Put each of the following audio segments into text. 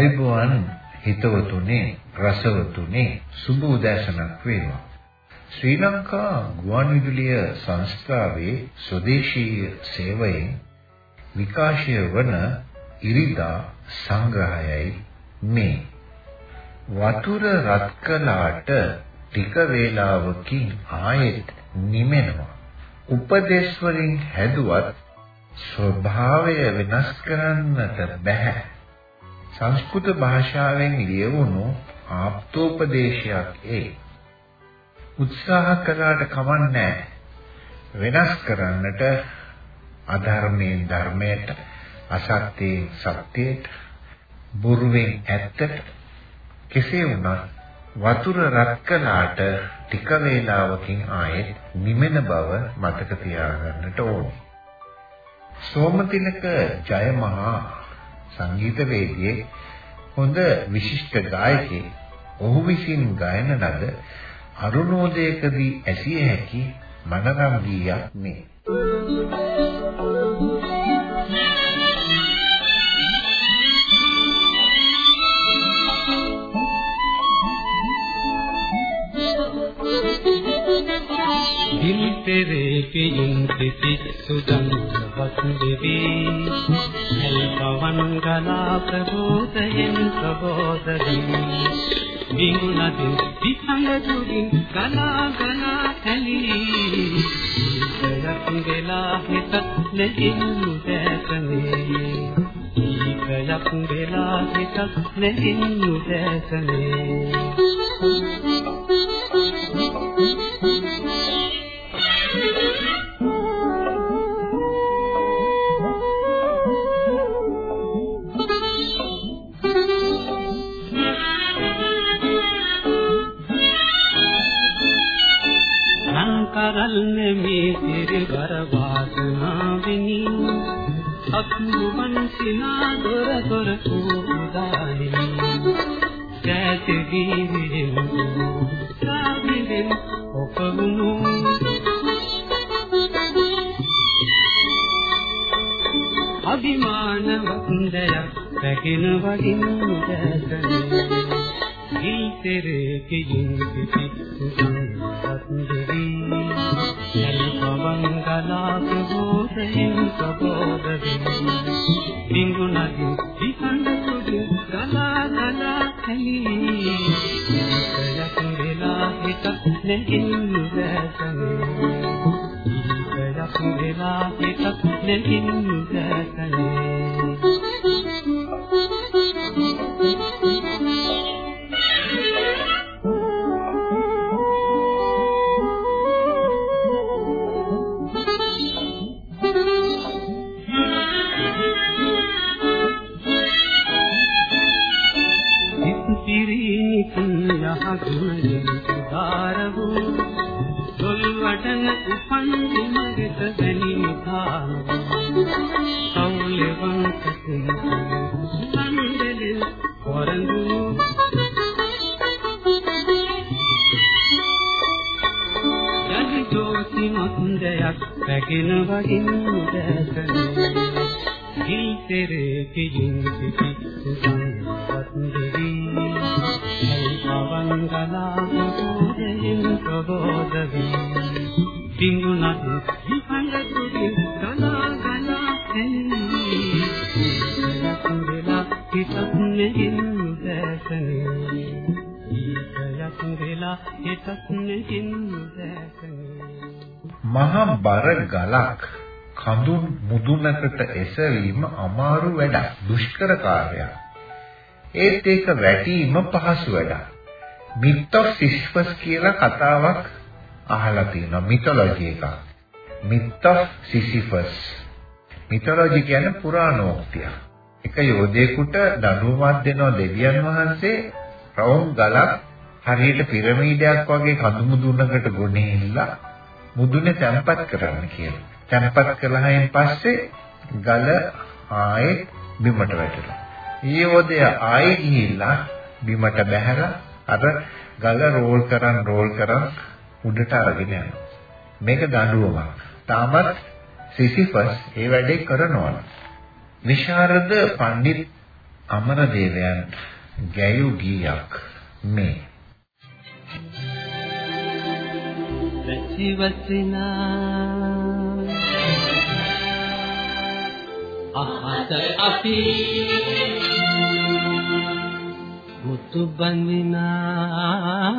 ආයුබෝවන් හිතවතුනි රසවතුනි සුබ උදෑසනක් වේවා. ශ්‍රී ලංකා ගුවන්විදුලිය සංස්ථාවේ ස්වදේශීය සේවයෙන් විකාශය වන ඉරිදා සංග්‍රහයයි මේ. වතුර රත් කළාට ටික වේලාවකින් ආයෙත් නිමෙනවා. උපදේශ වලින් හැදුවත් ස්වභාවය වෙනස් කරන්නට බෑ. සංස්කෘත භාෂාවෙන් ලියවුණු ආප්තෝපදේශයක් ඒ. උත්සාහ කළාට කමන්නේ වෙනස් කරන්නට අධර්මයෙන් ධර්මයට අසත්‍යයෙන් සත්‍යයට බොරුවෙන් ඇත්තට කෙසේ වුණත් වතුර රත් කළාට ටික වේලාවකින් ආයෙත් නිමෙන බව මතක තියාගන්නට ඕනේ. සෝමතිලක ජයමහා සංගීතවේදියෙක් හොඳ විශිෂ්ට ගායකයෙක්. ඔහු විසින් ගායන ලද අරුණෝදයකදී ඇසිය හැකි මනරම් ගීයක් මේ. Thank you. පෙරේපින් සිටි සුදන්වත් දෙවි පවන් ගලා ප්‍රබෝධයෙන් ප්‍රබෝධයෙන්. විඟුණදින් විසංගතුකින් ගලා ගලා ඇලී සයක් වෙලා හිත නැගින් දැසනේ සයක් වෙලා හිත නැගින් දැසනේ කරන්නේ මේ සිරිවර වාසනාවෙනි. අකුරුවන් සිනා දොර දොර උදායි සැතදී විදිමු සාවිදෙන් ඔපවුණු. අභිමාන වන්දයක් රැගෙන වඩින් දැසනේ. ගීතරේ කියින් පිටි සුසුම්පත් ප්‍රබෝධයෙන් ප්‍රබෝධ වෙමි බින්දුනදි විසඳුදු ගලා ගලා කලී කයක් වෙලා හිත නෙකින් දැසනේ කයක් වෙලා හිත නෙකින් දැසනේ සෝදෙන් ප්‍රබෝධ වී තිඟුණත් විපංග තුඩින් ගලා ගලා එන්නේ වෙලා හිතත් නෙහින් දැසනේ ඊකයක් වෙලා හිතත් නෙහින් දැසනේ මහා බර ගලක් කඳුන් මුදුනකට එසවීම අමාරු වැඩක්, දුෂ්කර කාර්යයක්. ඒත් ඒක වැටීම පහසු වැඩක්. Myth of Sisyphus කියලා කතාවක් අහලා තියෙනවා මිතොලොජි එකක්. myth of Sisyphus. මිතොලොජි කියන්නේ පුරාණෝක්තිය. එක යෝධයෙකුට දඬුවමක් දෙනවා දෙවියන් වහන්සේ රවුම් ගලක් හරියට පිරමීඩයක් වගේ කඳු මුදුනකට ගොඩනැහිලා මුදුනේ තැම්පත් කරන්න කියලා. තැම්පත් කළායින් පස්සේ ගල ආයේ බිමට වැටෙනවා. ඊයෝදය ආයේ ගිහිල්ලා බිමට බැහැලා අර ගල රෝල් කරන් රෝල් කරන් උඩට අරගෙන යනවා. මේක දඬුවමක්. තාමත් සිසිෆස් ඒ වැඩේ කරනවා. විශාරද පණ්ඩිත් අමරදේවයන් ගැයු ගීයක් මේ වැසිවසිනා අහත අපි මුතු බඳිනා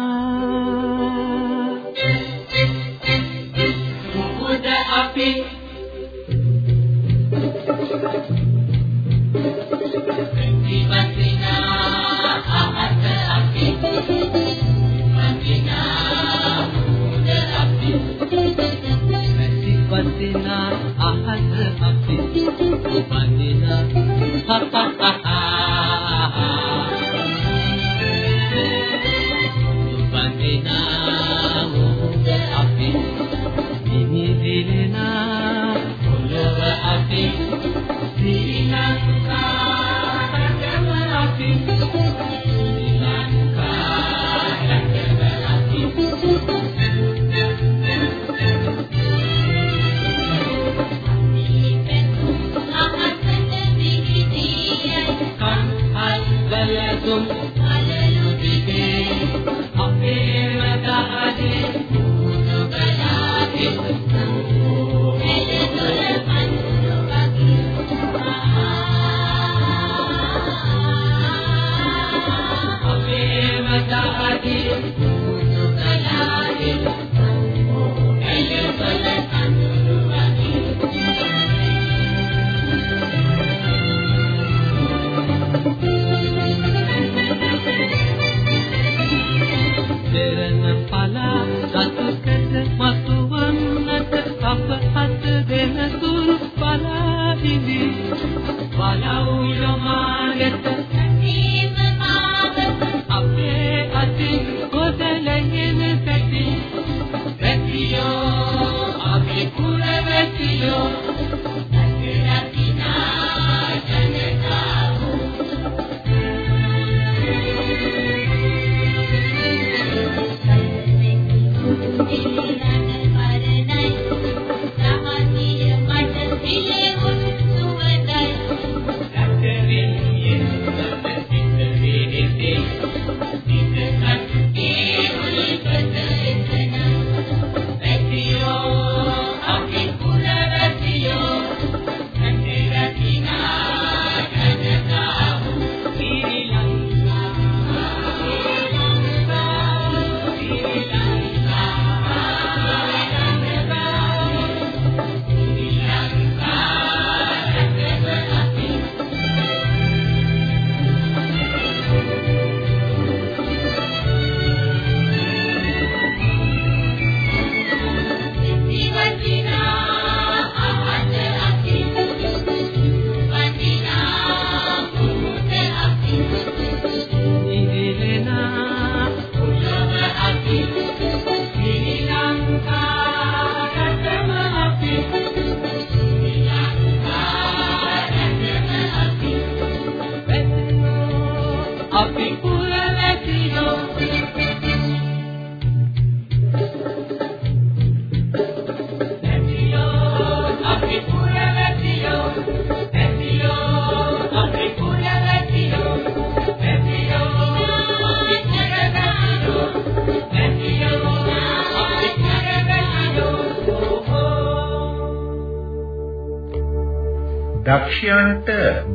දක්ෂයන්ට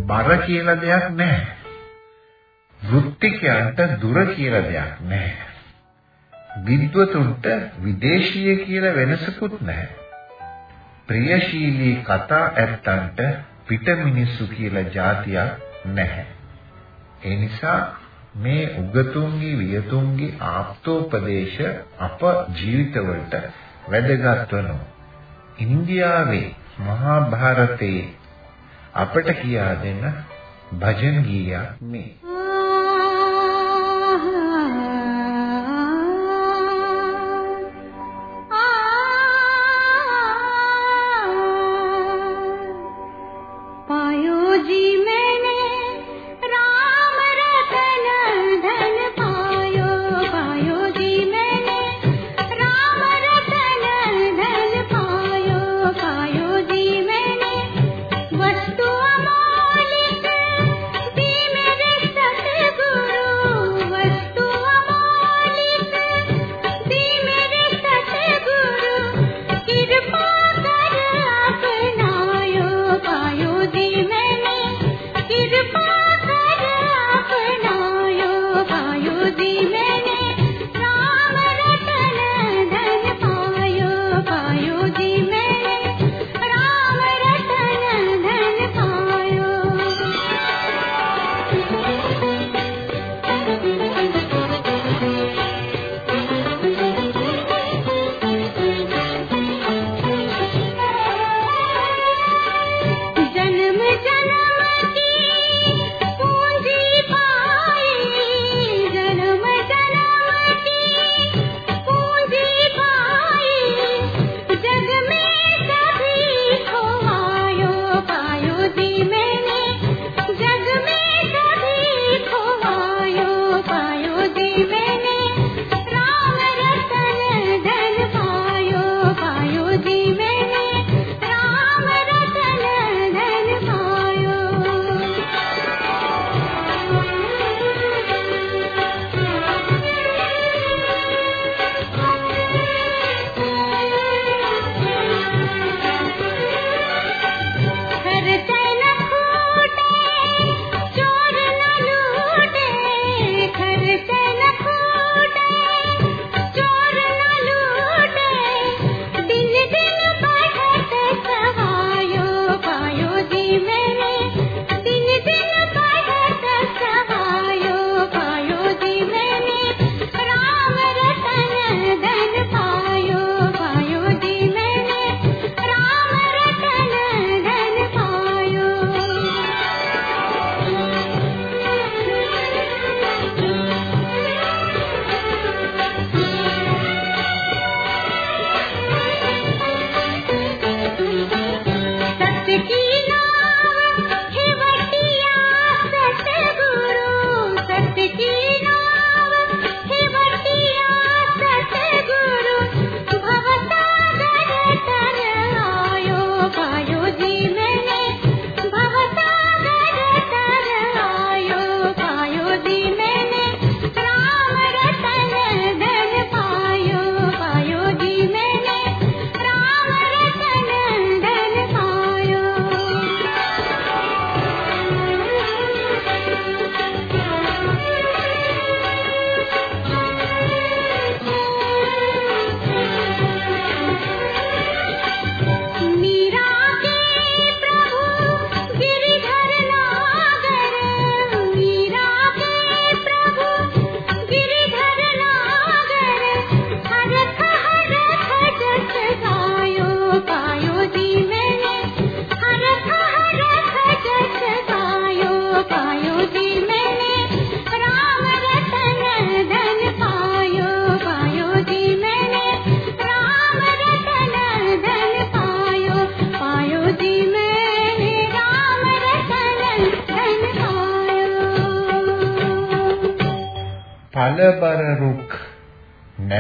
බර කියලා දෙයක් නැහැ. වෘත්තිකයන්ට දුර කියලා දෙයක් නැහැ. විද්වතුන්ට විදේශීය කියලා වෙනසකුත් නැහැ. ප්‍රියශීලී කතා ඇත්තන්ට පිට මිනිස්සු කියලා જાතියක් නැහැ. ඒ නිසා මේ උගතුන්ගේ වියතුන්ගේ ආප්තෝපදේශ අප ජීවිතවලට වැදගත් වෙනවා. ඉන්දියාවේ මහා භාරතයේ අපට කියා දෙන භජන් ගීයක් මේ.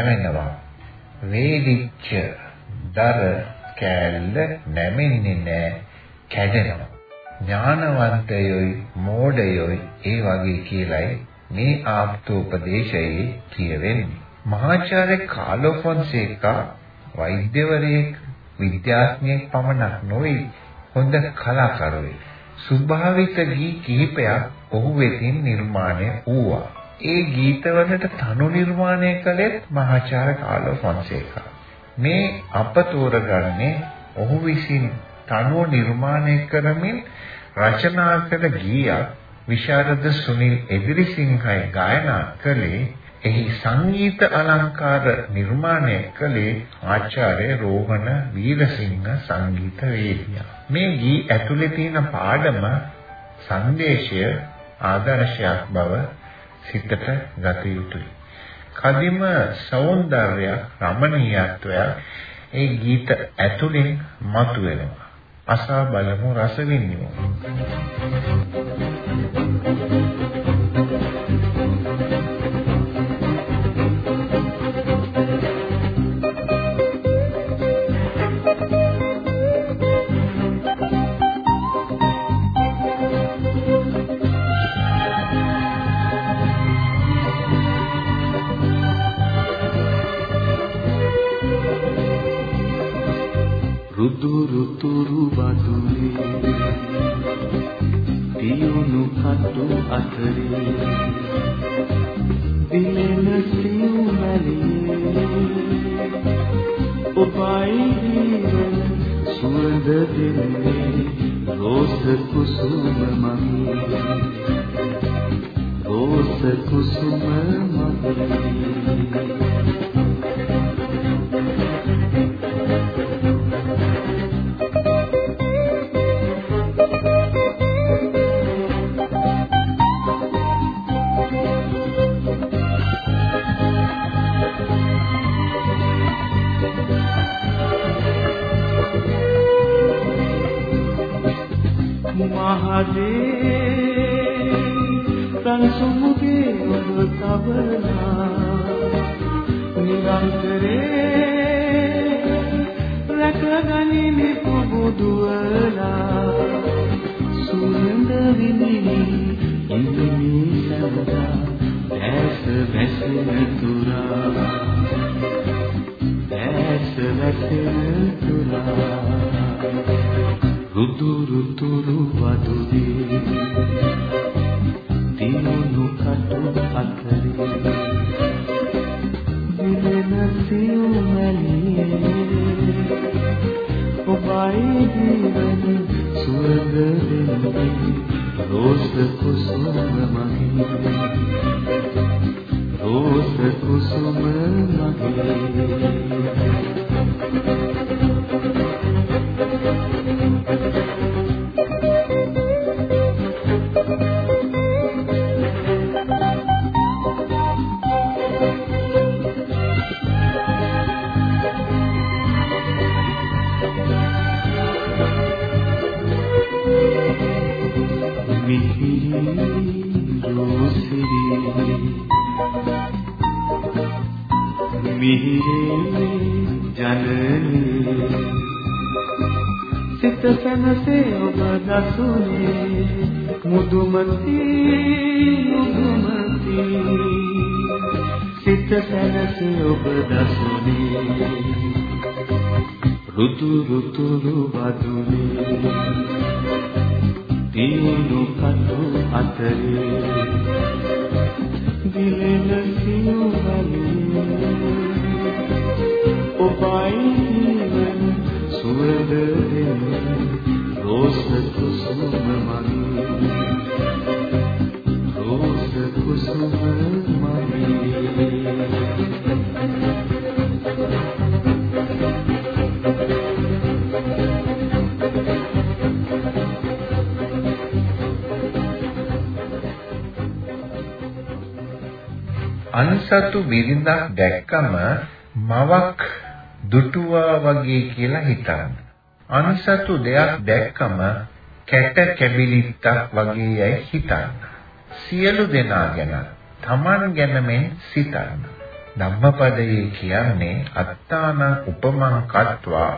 නැවෙනවා වේලිච්ච දර කෑල්ල නැමෙන්නේ නෑ කැඩෙනවා. ඥානවන්තයොයි මෝඩයොයි ඒ වගේ කියලයි මේ ආප්තෝපදේශයේ කියවෙන්නේ. මහාචාර්ය කාලෝ ෆොන්සේකා වෛද්‍යවරයෙක් විද්‍යාඥයෙක් පමණක් නොවේ හොඳ කලාකරුවෙක්. ස්වභාවික ගී කිහිපයක් ඔහු වෙතින් නිර්මාණය වූවා. ඒ ගීතවලට තනු නිර්මාණය කළෙත් මහාචාර්ය කාලෝ ෆොන්සේකා. මේ අප තෝරගන්නේ ඔහු විසින් තනුව නිර්මාණය කරමින් රචනා කළ ගීයක් විශාරද සුනිල් එදිරිසිංහයි ගායනා කළේ එහි සංගීත අලංකාර නිර්මාණය කළේ ආචාර්ය රෝහණ වීරසිංහ සංගීත වේදියා. මේ ගී ඇතුලේ තියෙන පාඩම සංදේශය ආදර්ශයක් බව සිතට ගත යුතුයි. කදිම సౌందර්යය රමණීයත්වය ඒ ගීත ඇතුලෙන් මතුවෙනවා. අසා බලමු රස විඳිමු. රුදුරු කුසුම මගේ tu සිත සනසේ ඔබ දසුනේ මුදුමති මුදුමති සිත සනසේ ඔබ දසුනේ රුතු රුතුරු වදුනේ දිනුනු කටු අතරේ දිලෙන සිව්වලේ අන්සතු බිරිඳක් දැක්කම මවක් දුටුවා වගේ කියලා හිතන්න. අන්සතු දෙයක් දැක්කම කැට කැබිලිත්තක් වගේ යයි හිතන්න. සියලු දෙනා ගැන තමන් ගැනමෙන් සිතන්න. ධම්මපදයේ කියන්නේ අත්තාන උපමං කତ୍වා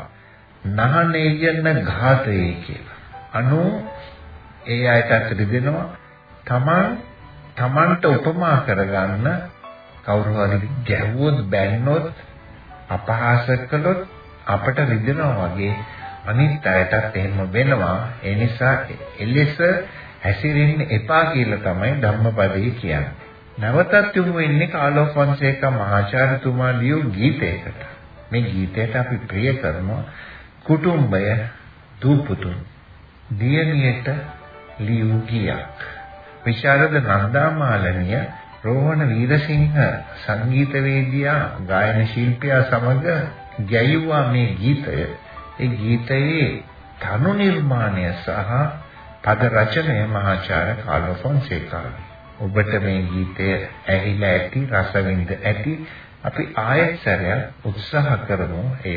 නහනේයන ඝාතයේ කියලා. අනු ඒ අයට රිදෙනවා තමන් තමන්ට උපමා කරගන්න කවුරු හරි ගැහුවොත් බැන්නොත් අපහාස කළොත් අපට රිදෙනවා වගේ අනිත් අයටත් එහෙම වෙනවා ඒ නිසා එලෙස හැසිරෙන්න එපා කියලා තමයි ධම්මපදයේ කියන්නේ. නැවතත් යොමු වෙන්නේ කාලෝක වංශේක මහාචාර්යතුමා ලියු ගීතයකට. මේ ගීතයට අපි ප්‍රිය කරනවා කුටුම්බය දූපුතුන් දියණියට ලියූ ගීයක් විශාරද නන්දාමාලනිය රෝහණ වීරසිංහ සංගීතවේදියා ගායන ශිල්පියා සමග ගැයුවා මේ ගීතය. ඒ ගීතයේ තනු නිර්මාණය සහ පද රචනය මහාචාර්ය කාලෝ ෆොන්සේකාගේ ඔබට මේ ගීතය ඇහිලා ඇති රසවින්ද ඇති අපි ආයෙත් සැරයක් උත්සාහ කරමු එය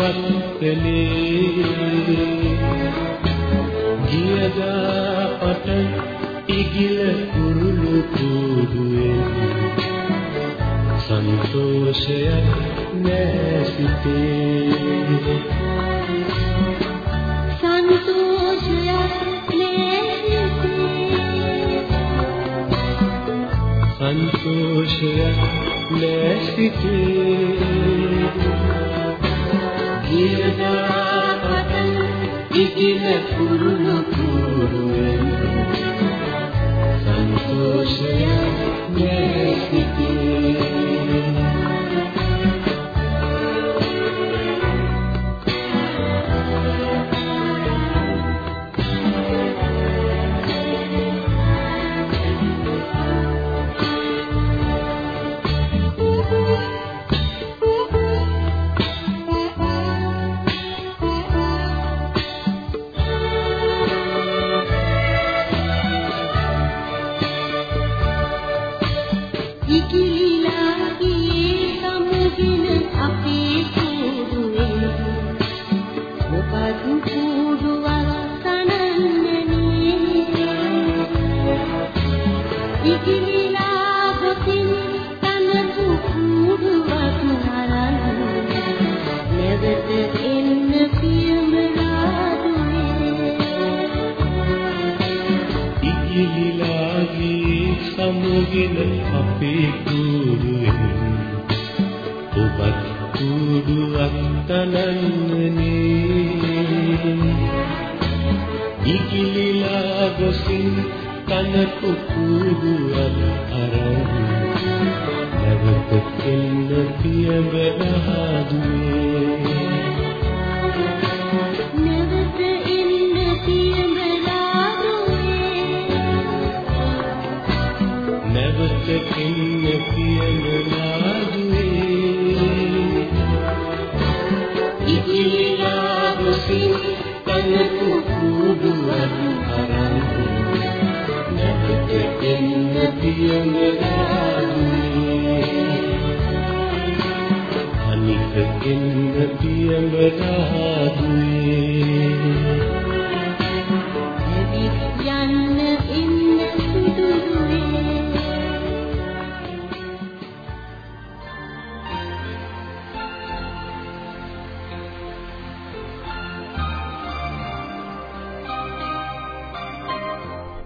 රස විඳින්නට සන්තෝෂයක් නැසිතේ ගියදාපත ඉකිල කුරුණු කුරුවෙන්. සන්තෝෂයක් නැසිතේ I'll යන කුකුළු අර අරන් නැවත එන්න පියඹ නහා